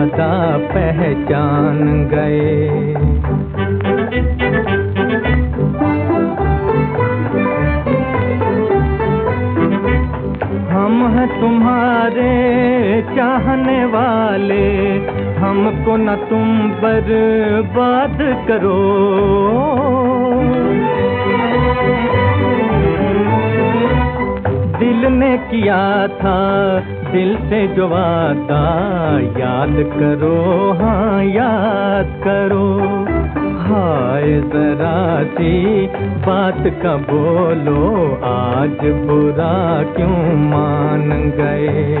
अदा पहचान गए। हम हैं तुम्हारे चाहने वाले हमको न तुम बर्बाद करो। किया था, दिल से जो वादा याद करो हाँ याद करो। हाय जरा सी बात का बोलो, आज बुरा क्यों मान गए?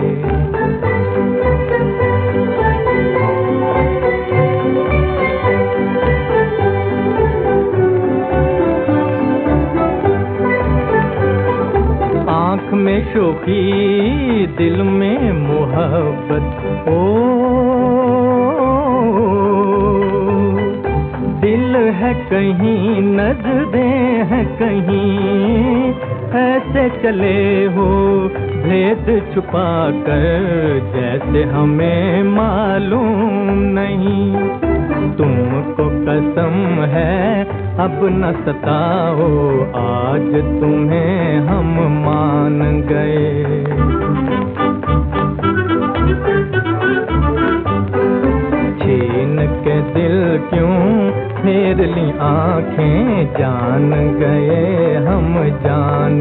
में शोखी, दिल में मोहब्बत, ओ। दिल है कहीं, नज़रें हैं कहीं, ऐसे चले हो, भेद छुपा कर, जैसे हमें मालूम नहीं। तुमको कसम है अब न सताओ, आज तुम्हें हम मान गए। छीन के दिल क्यों फेर ली आँखें? जान गए, हम जान